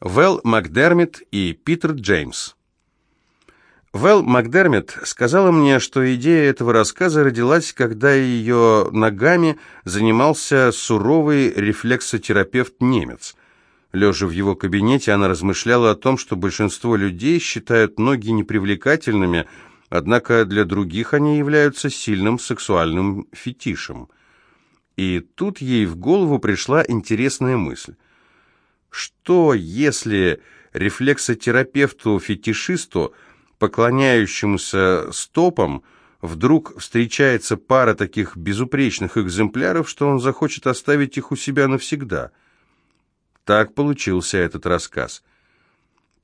Вэл Макдермит и Питер Джеймс. Вэл Макдермит сказала мне, что идея этого рассказа родилась, когда ее ногами занимался суровый рефлексотерапевт-немец. Лежа в его кабинете, она размышляла о том, что большинство людей считают ноги непривлекательными, однако для других они являются сильным сексуальным фетишем. И тут ей в голову пришла интересная мысль. Что, если рефлексотерапевту-фетишисту, поклоняющемуся стопам, вдруг встречается пара таких безупречных экземпляров, что он захочет оставить их у себя навсегда? Так получился этот рассказ.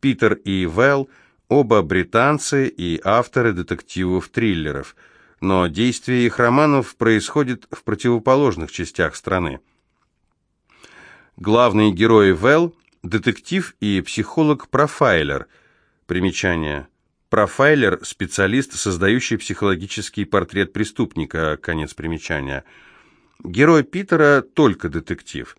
Питер и Вэл оба британцы и авторы детективов-триллеров, но действие их романов происходит в противоположных частях страны. Главные герои Вэл – детектив и психолог-профайлер. Примечание. Профайлер – специалист, создающий психологический портрет преступника. Конец примечания. Герой Питера – только детектив.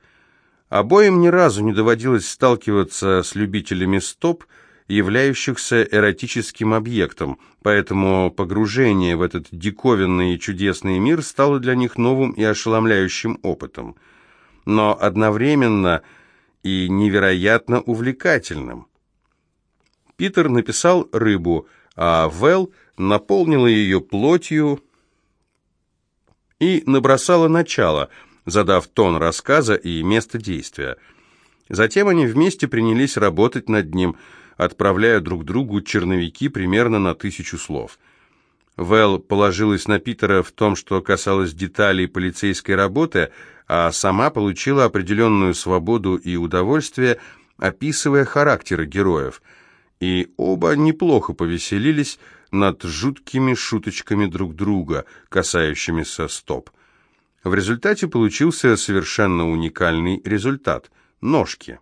Обоим ни разу не доводилось сталкиваться с любителями стоп, являющихся эротическим объектом, поэтому погружение в этот диковинный и чудесный мир стало для них новым и ошеломляющим опытом – но одновременно и невероятно увлекательным. Питер написал «Рыбу», а Вэл наполнила ее плотью и набросала начало, задав тон рассказа и место действия. Затем они вместе принялись работать над ним, отправляя друг другу черновики примерно на тысячу слов. Вэл положилась на Питера в том, что касалось деталей полицейской работы – а сама получила определенную свободу и удовольствие, описывая характеры героев. И оба неплохо повеселились над жуткими шуточками друг друга, касающимися стоп. В результате получился совершенно уникальный результат – ножки.